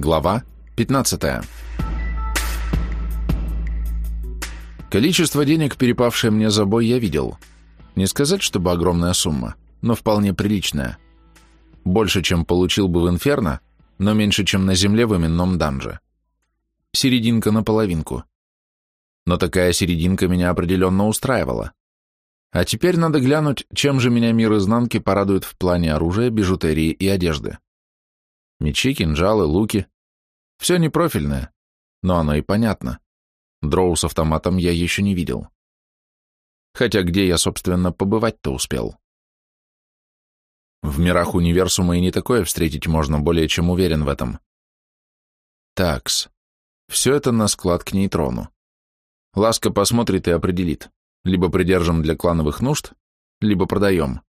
Глава 15. Количество денег, перепавшее мне за бой, я видел. Не сказать, чтобы огромная сумма, но вполне приличная. Больше, чем получил бы в Инферно, но меньше, чем на земле в именном данже. Серединка на половинку. Но такая серединка меня определенно устраивала. А теперь надо глянуть, чем же меня мир изнанки порадует в плане оружия, бижутерии и одежды. Мечи, кинжалы, луки. Все непрофильное, но оно и понятно. Дроу с автоматом я еще не видел. Хотя где я, собственно, побывать-то успел? В мирах универсума и не такое встретить можно, более чем уверен в этом. Такс. Все это на склад к нейтрону. Ласка посмотрит и определит. Либо придержим для клановых нужд, либо продаем.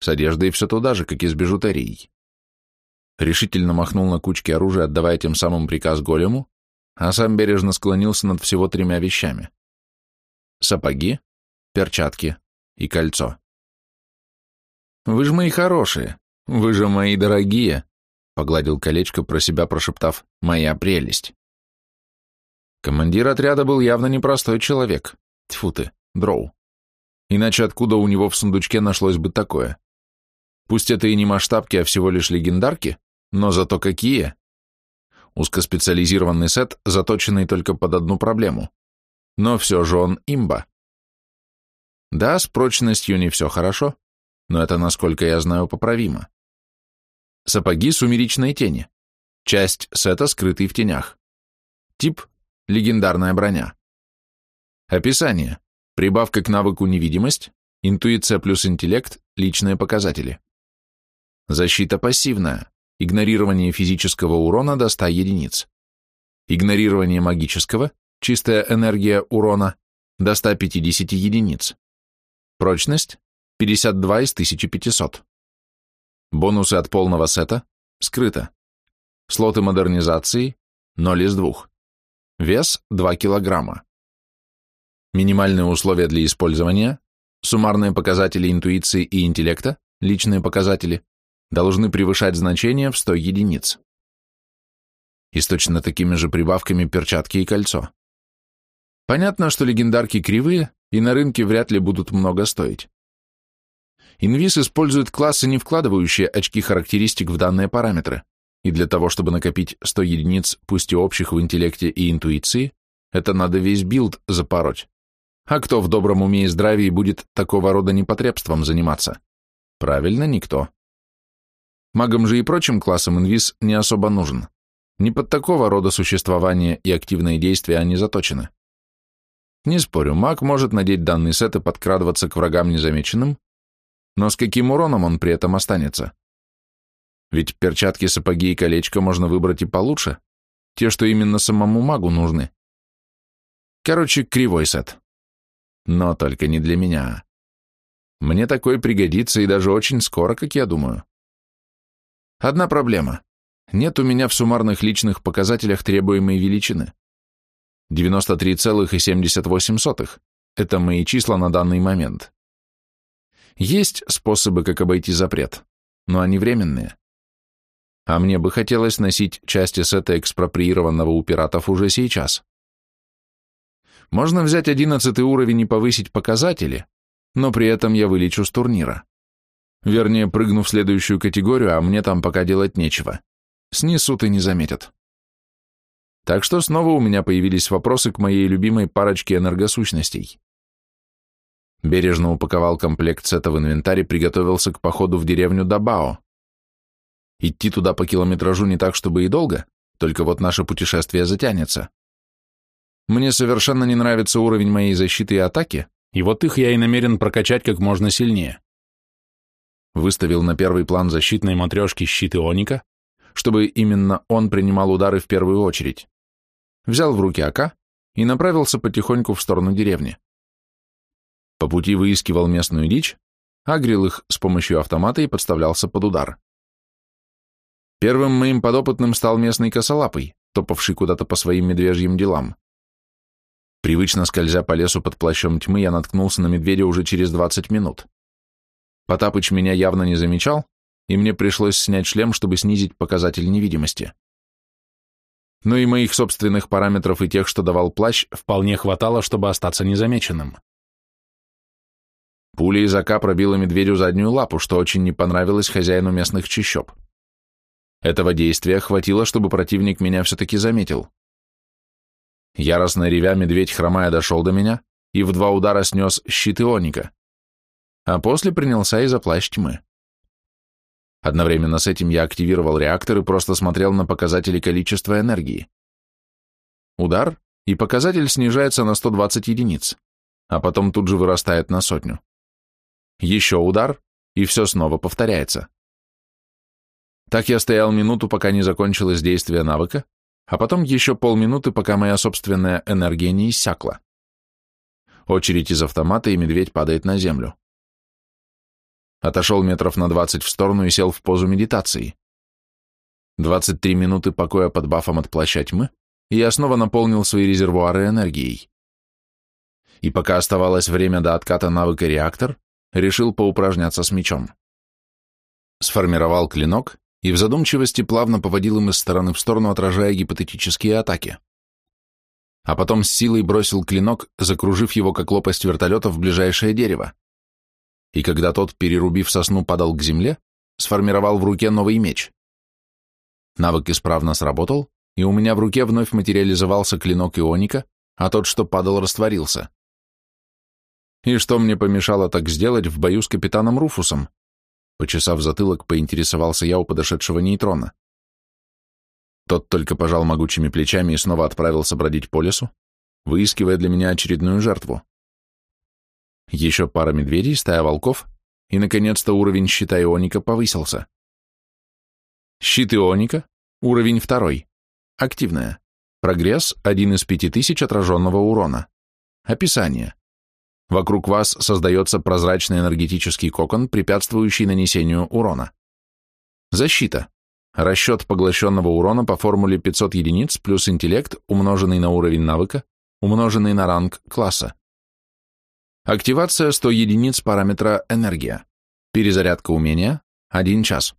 С одеждой все туда же, как и с бижутерией. Решительно махнул на кучке оружия, отдавая тем самым приказ голему, а сам бережно склонился над всего тремя вещами. Сапоги, перчатки и кольцо. «Вы же мои хорошие, вы же мои дорогие», погладил колечко, про себя прошептав «моя прелесть». Командир отряда был явно непростой человек. Тьфу ты, дроу. Иначе откуда у него в сундучке нашлось бы такое? Пусть это и не масштабки, а всего лишь легендарки, но зато какие? Узкоспециализированный сет, заточенный только под одну проблему. Но все же он имба. Да, с прочностью не все хорошо, но это, насколько я знаю, поправимо. Сапоги сумеречной тени. Часть сета, скрытый в тенях. Тип – легендарная броня. Описание. Прибавка к навыку невидимость, интуиция плюс интеллект, личные показатели. Защита пассивная. Игнорирование физического урона до 100 единиц. Игнорирование магического, чистая энергия урона, до 150 единиц. Прочность 52 из 1500. Бонусы от полного сета скрыто. Слоты модернизации 0 из 2. Вес 2 килограмма. Минимальные условия для использования, суммарные показатели интуиции и интеллекта, личные показатели, должны превышать значения в 100 единиц. И с точно такими же прибавками перчатки и кольцо. Понятно, что легендарки кривые и на рынке вряд ли будут много стоить. Инвиз использует классы, не вкладывающие очки характеристик в данные параметры, и для того, чтобы накопить 100 единиц, пусть и общих в интеллекте и интуиции, это надо весь билд запороть. А кто в добром уме и здравии будет такого рода непотребством заниматься? Правильно, никто. Магам же и прочим классам инвиз не особо нужен. Не под такого рода существование и активные действия они заточены. Не спорю, маг может надеть данный сет и подкрадываться к врагам незамеченным, но с каким уроном он при этом останется? Ведь перчатки, сапоги и колечко можно выбрать и получше, те, что именно самому магу нужны. Короче, кривой сет. Но только не для меня. Мне такой пригодится и даже очень скоро, как я думаю. Одна проблема. Нет у меня в суммарных личных показателях требуемой величины. 93,78. Это мои числа на данный момент. Есть способы, как обойти запрет, но они временные. А мне бы хотелось носить части сета экспроприированного у пиратов уже сейчас. Можно взять одиннадцатый уровень и повысить показатели, но при этом я вылечу с турнира. Вернее, прыгну в следующую категорию, а мне там пока делать нечего. Снесут и не заметят. Так что снова у меня появились вопросы к моей любимой парочке энергосущностей. Бережно упаковал комплект сета в инвентарь и приготовился к походу в деревню Дабао. Идти туда по километражу не так, чтобы и долго, только вот наше путешествие затянется. Мне совершенно не нравится уровень моей защиты и атаки, и вот их я и намерен прокачать как можно сильнее. Выставил на первый план защитной матрешки щит Ионика, чтобы именно он принимал удары в первую очередь. Взял в руки АК и направился потихоньку в сторону деревни. По пути выискивал местную дичь, агрил их с помощью автомата и подставлялся под удар. Первым моим подопытным стал местный косолапый, топавший куда-то по своим медвежьим делам. Привычно скользя по лесу под плащом тьмы, я наткнулся на медведя уже через 20 минут. Потапыч меня явно не замечал, и мне пришлось снять шлем, чтобы снизить показатель невидимости. но и моих собственных параметров и тех, что давал плащ, вполне хватало, чтобы остаться незамеченным. Пуля из АК пробила медведю заднюю лапу, что очень не понравилось хозяину местных чащоб. Этого действия хватило, чтобы противник меня все-таки заметил. Яростно ревя, медведь, хромая, дошел до меня и в два удара снес щит Ионика, а после принялся и за плащ тьмы. Одновременно с этим я активировал реактор и просто смотрел на показатели количества энергии. Удар, и показатель снижается на 120 единиц, а потом тут же вырастает на сотню. Еще удар, и все снова повторяется. Так я стоял минуту, пока не закончилось действие навыка, а потом еще полминуты, пока моя собственная энергия не иссякла. Очередь из автомата, и медведь падает на землю. Отошел метров на двадцать в сторону и сел в позу медитации. Двадцать три минуты покоя под бафом от плаща тьмы, и я снова наполнил свои резервуары энергией. И пока оставалось время до отката навыка реактор, решил поупражняться с мечом. Сформировал клинок и в задумчивости плавно поводил им из стороны в сторону, отражая гипотетические атаки. А потом с силой бросил клинок, закружив его как лопасть вертолета в ближайшее дерево. И когда тот, перерубив сосну, падал к земле, сформировал в руке новый меч. Навык исправно сработал, и у меня в руке вновь материализовался клинок ионика, а тот, что падал, растворился. И что мне помешало так сделать в бою с капитаном Руфусом? Почесав затылок, поинтересовался я у подошедшего нейтрона. Тот только пожал могучими плечами и снова отправился бродить по лесу, выискивая для меня очередную жертву. Еще пара медведей, стая волков, и, наконец-то, уровень щита ионика повысился. Щит ионика, уровень второй, активная, прогресс один из пяти тысяч отраженного урона. Описание. Вокруг вас создается прозрачный энергетический кокон, препятствующий нанесению урона. Защита. Расчет поглощенного урона по формуле 500 единиц плюс интеллект, умноженный на уровень навыка, умноженный на ранг класса. Активация 100 единиц параметра энергия. Перезарядка умения 1 час.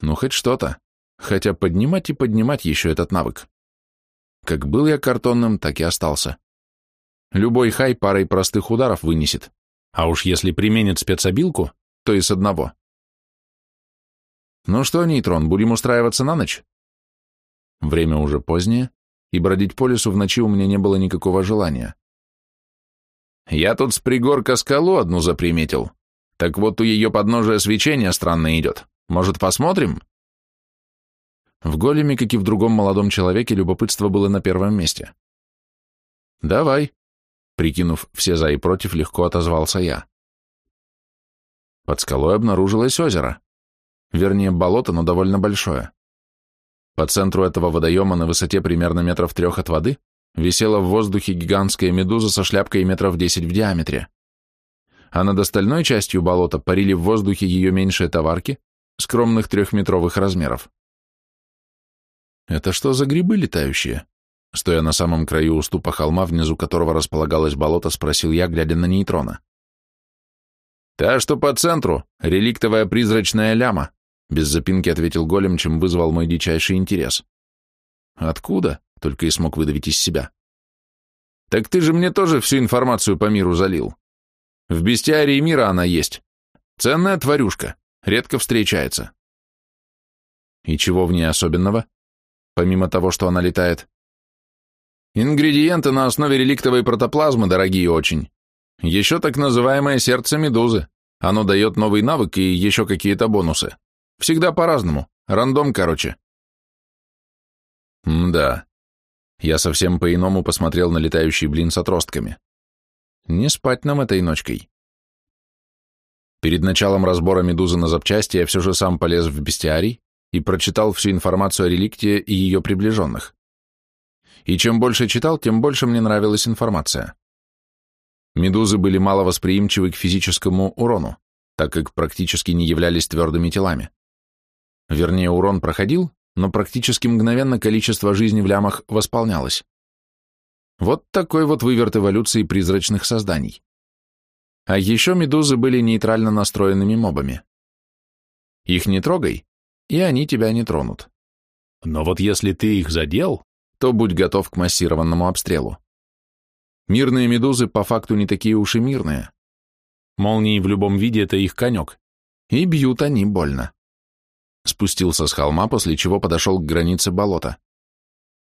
Ну, хоть что-то. Хотя поднимать и поднимать еще этот навык. Как был я картонным, так и остался. Любой хай парой простых ударов вынесет, а уж если применит спецобилку, то и с одного. Ну что, нейтрон, будем устраиваться на ночь? Время уже позднее, и бродить по лесу в ночи у меня не было никакого желания. Я тут с пригорка скалу одну заприметил. Так вот у ее подножия свечение странно идет. Может, посмотрим? В големе, как и в другом молодом человеке, любопытство было на первом месте. Давай, Прикинув все за и против, легко отозвался я. Под скалой обнаружилось озеро. Вернее, болото, но довольно большое. По центру этого водоема на высоте примерно метров трех от воды висела в воздухе гигантская медуза со шляпкой метров десять в диаметре. А над остальной частью болота парили в воздухе ее меньшие товарки, скромных трехметровых размеров. Это что за грибы летающие? Стоя на самом краю уступа холма, внизу которого располагалось болото, спросил я, глядя на нейтрона. «Та, что по центру, реликтовая призрачная ляма», без запинки ответил голем, чем вызвал мой дичайший интерес. «Откуда?» — только и смог выдавить из себя. «Так ты же мне тоже всю информацию по миру залил. В бестиарии мира она есть. Ценная тварюшка, редко встречается». «И чего в ней особенного? Помимо того, что она летает?» Ингредиенты на основе реликтовой протоплазмы дорогие очень. Еще так называемое сердце медузы. Оно дает новый навык и еще какие-то бонусы. Всегда по-разному. Рандом, короче. Да. Я совсем по-иному посмотрел на летающий блин с отростками. Не спать нам этой ночкой. Перед началом разбора медузы на запчасти я все же сам полез в бестиарий и прочитал всю информацию о реликте и ее приближенных и чем больше читал, тем больше мне нравилась информация. Медузы были мало восприимчивы к физическому урону, так как практически не являлись твердыми телами. Вернее, урон проходил, но практически мгновенно количество жизни в лямах восполнялось. Вот такой вот выверт эволюции призрачных созданий. А еще медузы были нейтрально настроенными мобами. Их не трогай, и они тебя не тронут. Но вот если ты их задел, то будь готов к массированному обстрелу. Мирные медузы по факту не такие уж и мирные. Молнии в любом виде — это их конек. И бьют они больно. Спустился с холма, после чего подошел к границе болота.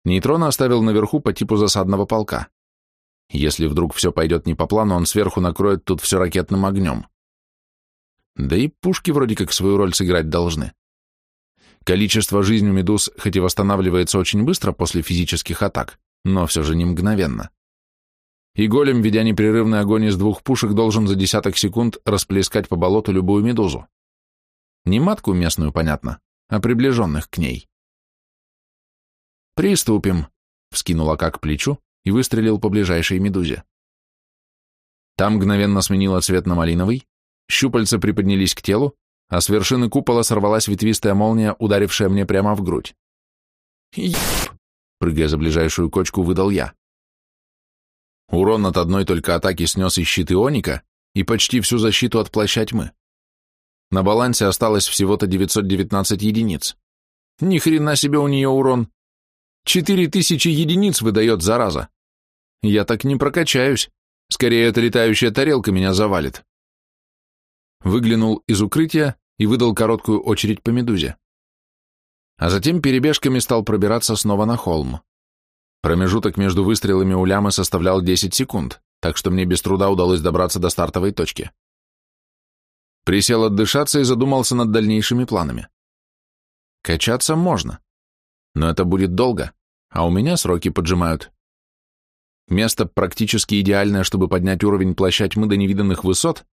Нейтрона оставил наверху по типу засадного полка. Если вдруг все пойдет не по плану, он сверху накроет тут все ракетным огнем. Да и пушки вроде как свою роль сыграть должны. Количество жизни медуз хоть и восстанавливается очень быстро после физических атак, но все же не мгновенно. И голем, ведя непрерывный огонь из двух пушек, должен за десяток секунд расплескать по болоту любую медузу. Не матку местную, понятно, а приближенных к ней. «Приступим», — вскинул Ака к плечу и выстрелил по ближайшей медузе. Там мгновенно сменила цвет на малиновый, щупальца приподнялись к телу, а с вершины купола сорвалась ветвистая молния, ударившая мне прямо в грудь. «Еп!» — прыгая за ближайшую кочку, выдал я. Урон от одной только атаки снес и щит Ионика, и почти всю защиту от плаща тьмы. На балансе осталось всего-то 919 единиц. Ни хрена себе у нее урон. Четыре тысячи единиц выдает зараза. Я так не прокачаюсь. Скорее, эта летающая тарелка меня завалит. Выглянул из укрытия и выдал короткую очередь по медузе. А затем перебежками стал пробираться снова на холм. Промежуток между выстрелами у лямы составлял 10 секунд, так что мне без труда удалось добраться до стартовой точки. Присел отдышаться и задумался над дальнейшими планами. Качаться можно, но это будет долго, а у меня сроки поджимают. Место практически идеальное, чтобы поднять уровень плаща тьмы до невиданных высот,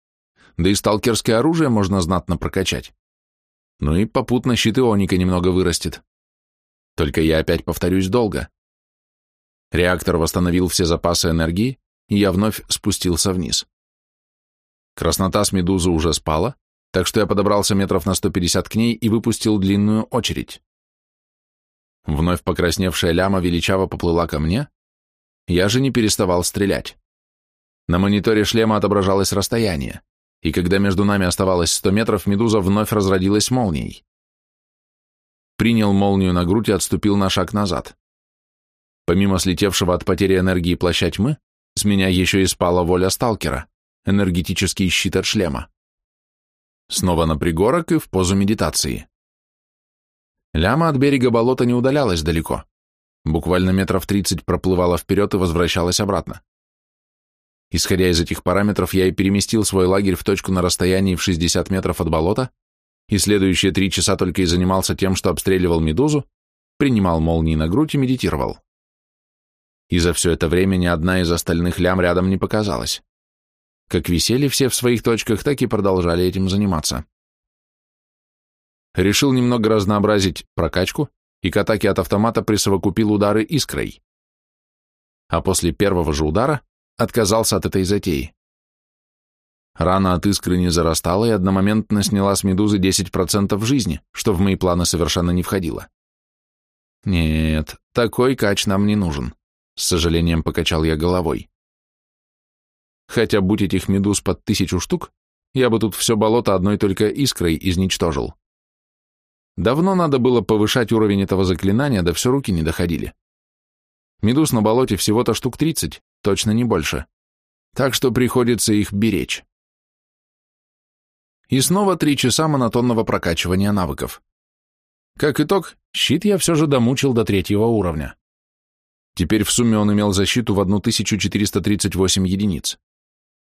да и сталкерское оружие можно знатно прокачать. Ну и попутно щит ионика немного вырастет. Только я опять повторюсь долго. Реактор восстановил все запасы энергии, и я вновь спустился вниз. Краснота с медузы уже спала, так что я подобрался метров на 150 к ней и выпустил длинную очередь. Вновь покрасневшая ляма величаво поплыла ко мне, я же не переставал стрелять. На мониторе шлема отображалось расстояние, и когда между нами оставалось 100 метров, медуза вновь разродилась молнией. Принял молнию на грудь и отступил на шаг назад. Помимо слетевшего от потери энергии плаща тьмы, с меня еще и спала воля сталкера, энергетический щит от шлема. Снова на пригорок и в позу медитации. Ляма от берега болота не удалялась далеко. Буквально метров тридцать проплывала вперед и возвращалась обратно. Исходя из этих параметров, я и переместил свой лагерь в точку на расстоянии в 60 метров от болота, и следующие три часа только и занимался тем, что обстреливал медузу, принимал молнии на грудь и медитировал. И за все это время ни одна из остальных лям рядом не показалась. Как висели все в своих точках, так и продолжали этим заниматься. Решил немного разнообразить прокачку и к атаке от автомата присовокупил удары искрой. А после первого же удара отказался от этой затеи. Рана от искры не зарастала и одномоментно сняла с медузы 10% жизни, что в мои планы совершенно не входило. Нет, такой кач нам не нужен, с сожалением покачал я головой. Хотя будь этих медуз под тысячу штук, я бы тут все болото одной только искрой изничтожил. Давно надо было повышать уровень этого заклинания, да все руки не доходили. Медуз на болоте всего-то штук 30, точно не больше. Так что приходится их беречь. И снова три часа монотонного прокачивания навыков. Как итог, щит я все же домучил до третьего уровня. Теперь в сумме он имел защиту в 1438 единиц.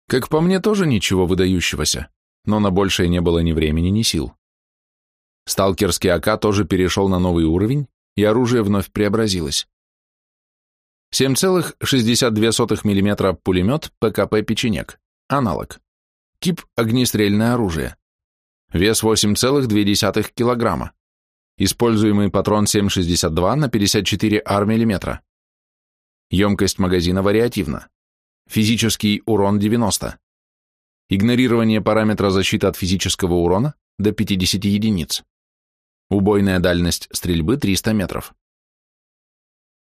Как по мне, тоже ничего выдающегося, но на большее не было ни времени, ни сил. Сталкерский АК тоже перешел на новый уровень, и оружие вновь преобразилось. 7,62 мм пулемет ПКП «Печенек», аналог. Тип огнестрельное оружие. Вес 8,2 кг. Используемый патрон 7,62 на 54 ар мм. Емкость магазина вариативна. Физический урон 90. Игнорирование параметра защиты от физического урона до 50 единиц. Убойная дальность стрельбы 300 метров.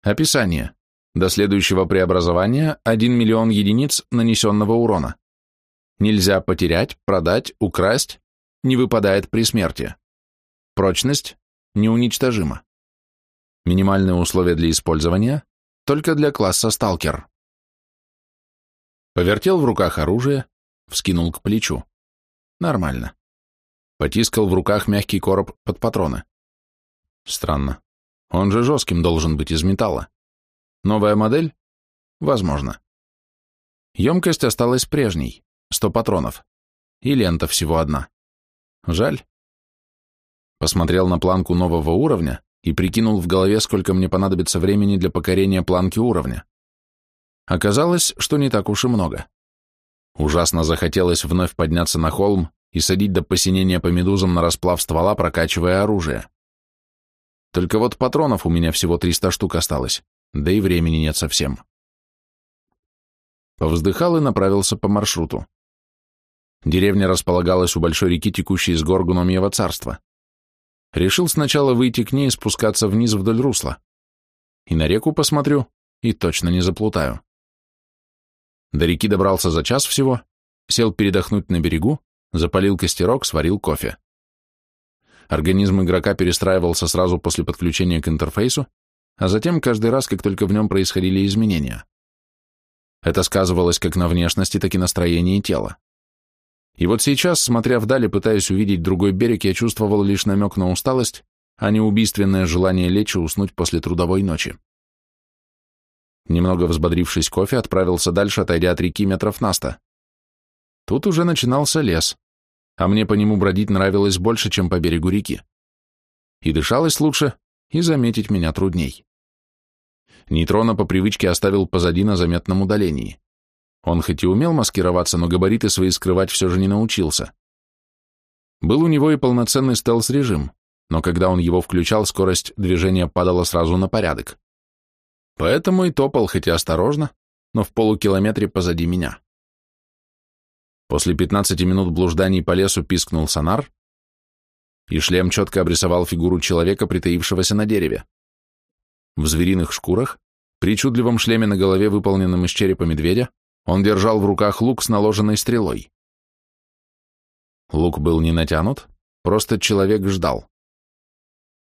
Описание. До следующего преобразования 1 миллион единиц нанесенного урона. Нельзя потерять, продать, украсть, не выпадает при смерти. Прочность неуничтожима. Минимальные условия для использования только для класса сталкер. Повертел в руках оружие, вскинул к плечу. Нормально. Потискал в руках мягкий короб под патроны. Странно. Он же жестким должен быть из металла. Новая модель? Возможно. Емкость осталась прежней, 100 патронов. И лента всего одна. Жаль. Посмотрел на планку нового уровня и прикинул в голове, сколько мне понадобится времени для покорения планки уровня. Оказалось, что не так уж и много. Ужасно захотелось вновь подняться на холм и садить до посинения по медузам на расплав ствола, прокачивая оружие. Только вот патронов у меня всего 300 штук осталось, да и времени нет совсем. Повздыхал и направился по маршруту. Деревня располагалась у большой реки, текущей из гор Гномьего царства. Решил сначала выйти к ней и спускаться вниз вдоль русла. И на реку посмотрю, и точно не заплутаю. До реки добрался за час всего, сел передохнуть на берегу, запалил костерок, сварил кофе. Организм игрока перестраивался сразу после подключения к интерфейсу, а затем каждый раз, как только в нем происходили изменения. Это сказывалось как на внешности, так и настроении тела. И вот сейчас, смотря вдали, пытаясь увидеть другой берег, я чувствовал лишь намек на усталость, а не убийственное желание лечь и уснуть после трудовой ночи. Немного взбодрившись кофе, отправился дальше, отойдя от реки метров на сто. Тут уже начинался лес, а мне по нему бродить нравилось больше, чем по берегу реки. И дышалось лучше, и заметить меня трудней. Нейтрона по привычке оставил позади на заметном удалении. Он хоть и умел маскироваться, но габариты свои скрывать все же не научился. Был у него и полноценный стелс-режим, но когда он его включал, скорость движения падала сразу на порядок. Поэтому и топал, хотя осторожно, но в полукилометре позади меня. После 15 минут блужданий по лесу пискнул сонар, и шлем четко обрисовал фигуру человека, притаившегося на дереве. В звериных шкурах, причудливом шлеме на голове, выполненном из черепа медведя, он держал в руках лук с наложенной стрелой. Лук был не натянут, просто человек ждал.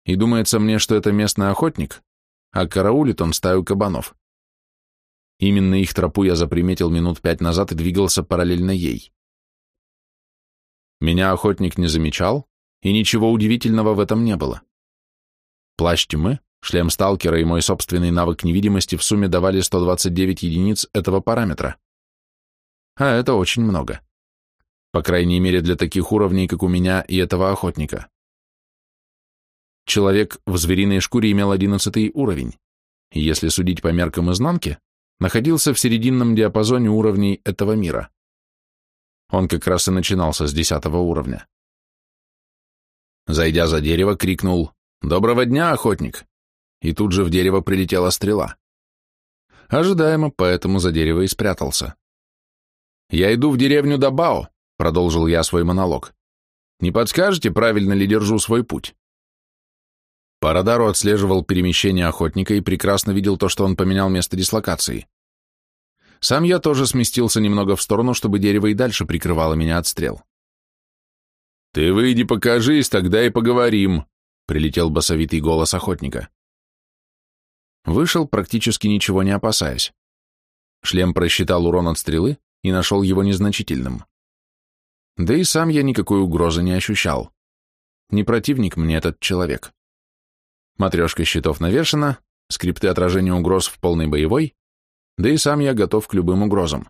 И думается мне, что это местный охотник, а караулит он стаю кабанов. Именно их тропу я заприметил минут пять назад и двигался параллельно ей. Меня охотник не замечал, и ничего удивительного в этом не было. Плащ тьмы, шлем сталкера и мой собственный навык невидимости в сумме давали 129 единиц этого параметра а это очень много. По крайней мере, для таких уровней, как у меня и этого охотника. Человек в звериной шкуре имел одиннадцатый уровень, и если судить по меркам изнанки, находился в серединном диапазоне уровней этого мира. Он как раз и начинался с десятого уровня. Зайдя за дерево, крикнул «Доброго дня, охотник!» И тут же в дерево прилетела стрела. Ожидаемо, поэтому за дерево и спрятался. «Я иду в деревню Дабао», — продолжил я свой монолог. «Не подскажете, правильно ли держу свой путь?» По радару отслеживал перемещение охотника и прекрасно видел то, что он поменял место дислокации. Сам я тоже сместился немного в сторону, чтобы дерево и дальше прикрывало меня от стрел. «Ты выйди покажись, тогда и поговорим», — прилетел басовитый голос охотника. Вышел, практически ничего не опасаясь. Шлем просчитал урон от стрелы, и нашел его незначительным. Да и сам я никакой угрозы не ощущал. Не противник мне этот человек. Матрешка щитов навешена, скрипты отражения угроз в полной боевой, да и сам я готов к любым угрозам.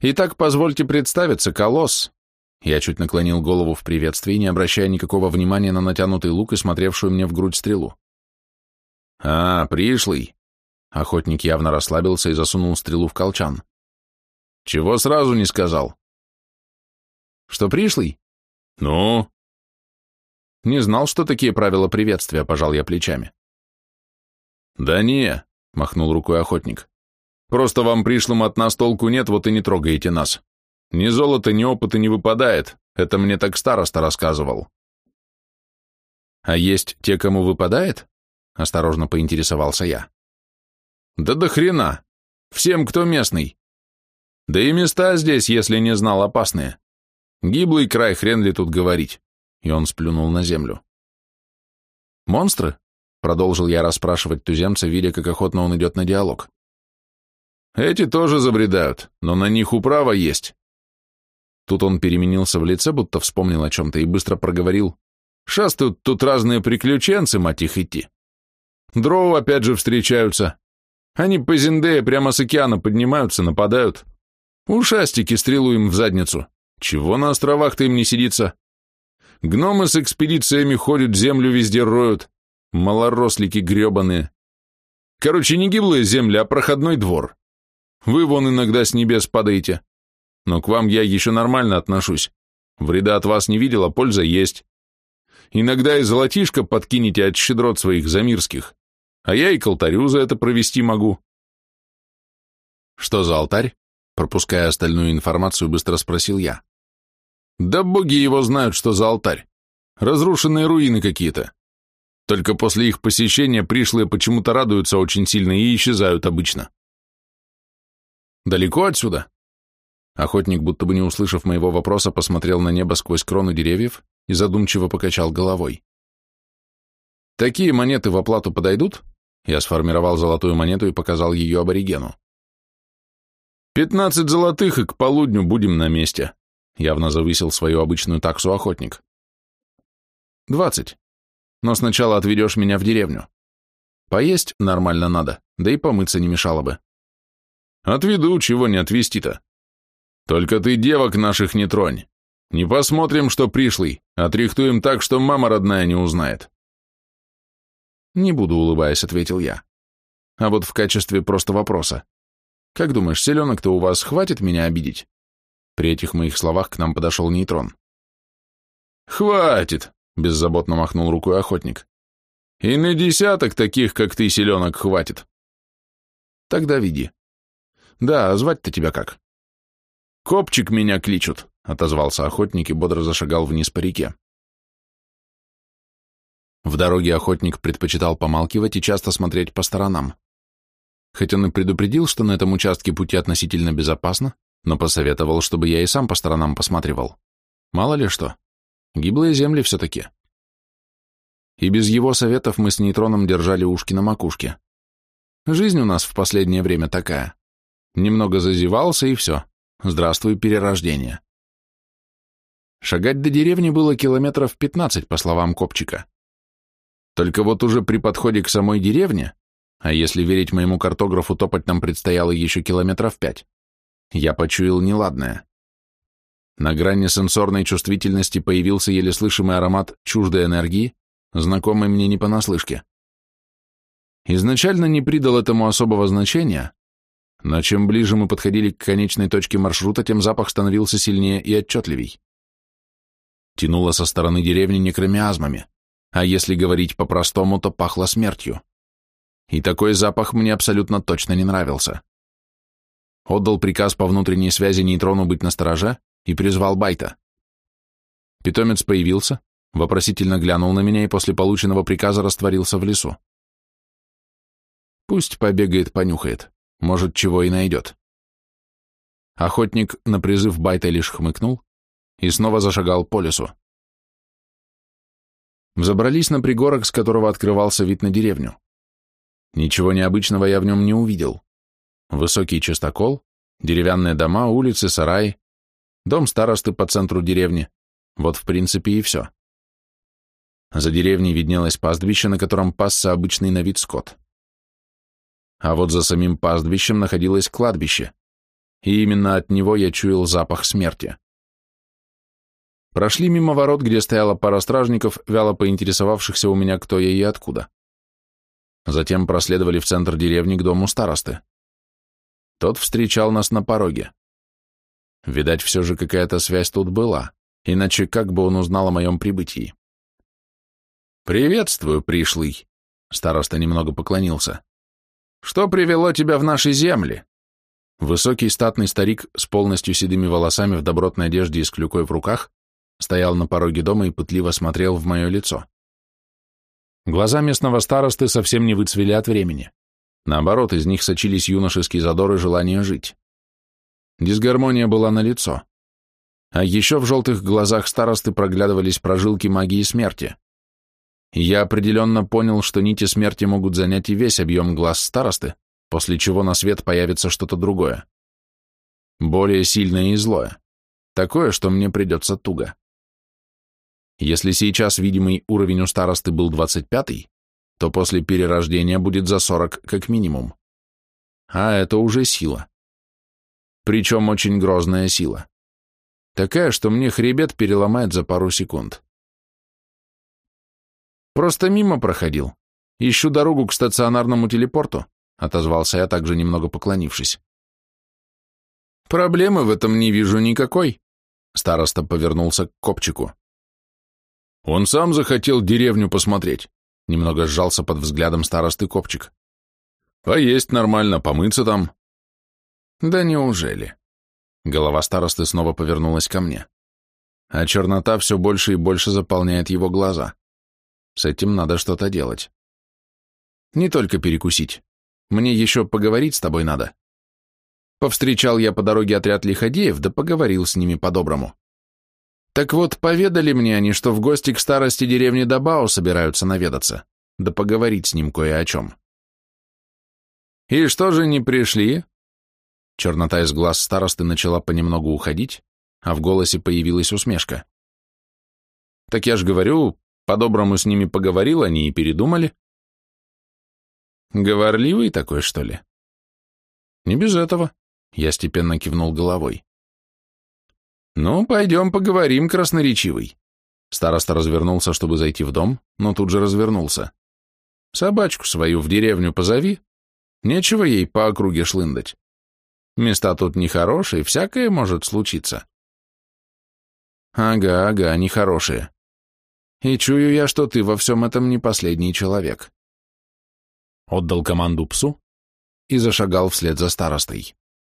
Итак, позвольте представиться, Колосс. Я чуть наклонил голову в приветствии, не обращая никакого внимания на натянутый лук и смотревшую мне в грудь стрелу. А, пришлый. Охотник явно расслабился и засунул стрелу в колчан. «Чего сразу не сказал?» «Что пришлый?» «Ну?» «Не знал, что такие правила приветствия», — пожал я плечами. «Да не», — махнул рукой охотник. «Просто вам пришлым от нас толку нет, вот и не трогаете нас. Ни золота, ни опыта не выпадает, это мне так староста рассказывал». «А есть те, кому выпадает?» — осторожно поинтересовался я. Да до хрена. Всем, кто местный. Да и места здесь, если не знал, опасные. Гиблый край, хрен ли тут говорить. И он сплюнул на землю. Монстры? Продолжил я расспрашивать туземца, видя, как охотно он идет на диалог. Эти тоже забредают, но на них управа есть. Тут он переменился в лице, будто вспомнил о чем-то, и быстро проговорил. Шастают тут разные приключенцы, мать их идти. Дрова опять же встречаются. Они по Зиндее прямо с океана поднимаются, нападают. Ушастики стрелу им в задницу. Чего на островах-то им не сидится? Гномы с экспедициями ходят, землю везде роют. Малорослики гребаные. Короче, не гиблая земля, а проходной двор. Вы вон иногда с небес падаете. Но к вам я еще нормально отношусь. Вреда от вас не видел, а польза есть. Иногда и золотишко подкинете от щедрот своих замирских, а я и к алтарю за это провести могу. Что за алтарь? Пропуская остальную информацию, быстро спросил я. Да боги его знают, что за алтарь. Разрушенные руины какие-то. Только после их посещения пришлые почему-то радуются очень сильно и исчезают обычно. Далеко отсюда? Охотник, будто бы не услышав моего вопроса, посмотрел на небо сквозь крону деревьев и задумчиво покачал головой. «Такие монеты в оплату подойдут?» Я сформировал золотую монету и показал ее аборигену. «Пятнадцать золотых, и к полудню будем на месте», явно завысил свою обычную таксу охотник. «Двадцать. Но сначала отведешь меня в деревню. Поесть нормально надо, да и помыться не мешало бы». «Отведу, чего не отвезти-то. Только ты девок наших не тронь. Не посмотрим, что пришлый, отрихтуем так, что мама родная не узнает». «Не буду, улыбаясь», — ответил я. «А вот в качестве просто вопроса. Как думаешь, селенок-то у вас хватит меня обидеть?» При этих моих словах к нам подошел нейтрон. «Хватит!» — беззаботно махнул рукой охотник. «И на десяток таких, как ты, селенок, хватит». «Тогда веди. Да, а звать-то тебя как?» «Копчик меня кличут», — отозвался охотник и бодро зашагал вниз по реке. В дороге охотник предпочитал помалкивать и часто смотреть по сторонам. Хоть он и предупредил, что на этом участке пути относительно безопасно, но посоветовал, чтобы я и сам по сторонам посматривал. Мало ли что. Гиблые земли все-таки. И без его советов мы с нейтроном держали ушки на макушке. Жизнь у нас в последнее время такая. Немного зазевался, и все. Здравствуй, перерождение. Шагать до деревни было километров 15, по словам Копчика. Только вот уже при подходе к самой деревне, а если верить моему картографу, топать нам предстояло еще километров пять, я почуял неладное. На грани сенсорной чувствительности появился еле слышимый аромат чуждой энергии, знакомый мне не понаслышке. Изначально не придал этому особого значения, но чем ближе мы подходили к конечной точке маршрута, тем запах становился сильнее и отчетливей. Тянуло со стороны деревни некромиазмами, а если говорить по-простому, то пахло смертью. И такой запах мне абсолютно точно не нравился. Отдал приказ по внутренней связи нейтрону быть настороже и призвал Байта. Питомец появился, вопросительно глянул на меня и после полученного приказа растворился в лесу. Пусть побегает, понюхает. Может, чего и найдет. Охотник на призыв Байта лишь хмыкнул и снова зашагал по лесу. Взобрались на пригорок, с которого открывался вид на деревню. Ничего необычного я в нем не увидел. Высокий частокол, деревянные дома, улицы, сараи, дом старосты по центру деревни. Вот, в принципе, и все. За деревней виднелось пастбище, на котором пасся обычный на вид скот а вот за самим пастбищем находилось кладбище, и именно от него я чуял запах смерти. Прошли мимо ворот, где стояла пара стражников, вяло поинтересовавшихся у меня, кто я и откуда. Затем проследовали в центр деревни к дому старосты. Тот встречал нас на пороге. Видать, все же какая-то связь тут была, иначе как бы он узнал о моем прибытии? «Приветствую, пришлый», — староста немного поклонился. Что привело тебя в наши земли?» Высокий статный старик с полностью седыми волосами в добротной одежде и с клюкой в руках стоял на пороге дома и пытливо смотрел в мое лицо. Глаза местного старосты совсем не выцвели от времени. Наоборот, из них сочились юношеский задор и желание жить. Дисгармония была налицо. А еще в желтых глазах старосты проглядывались прожилки магии смерти. Я определенно понял, что нити смерти могут занять и весь объем глаз старосты, после чего на свет появится что-то другое. Более сильное и злое. Такое, что мне придется туго. Если сейчас видимый уровень у старосты был 25 то после перерождения будет за 40 как минимум. А это уже сила. Причем очень грозная сила. Такая, что мне хребет переломает за пару секунд. Просто мимо проходил. Ищу дорогу к стационарному телепорту, отозвался я, также немного поклонившись. Проблемы в этом не вижу никакой. Староста повернулся к копчику. Он сам захотел деревню посмотреть. Немного сжался под взглядом старосты копчик. А есть нормально, помыться там. Да неужели? Голова старосты снова повернулась ко мне. А чернота все больше и больше заполняет его глаза. С этим надо что-то делать. Не только перекусить. Мне еще поговорить с тобой надо. Повстречал я по дороге отряд лиходеев, да поговорил с ними по-доброму. Так вот, поведали мне они, что в гости к старости деревни Дабао собираются наведаться, да поговорить с ним кое о чем. И что же не пришли? Чернота из глаз старосты начала понемногу уходить, а в голосе появилась усмешка. Так я ж говорю, по-доброму с ними поговорил, они и передумали. Говорливый такой, что ли? Не без этого. Я степенно кивнул головой. Ну, пойдем поговорим, красноречивый. Староста развернулся, чтобы зайти в дом, но тут же развернулся. Собачку свою в деревню позови. Нечего ей по округе шлындать. Места тут нехорошие, всякое может случиться. Ага, ага, нехорошие. И чую я, что ты во всем этом не последний человек. Отдал команду псу и зашагал вслед за старостой.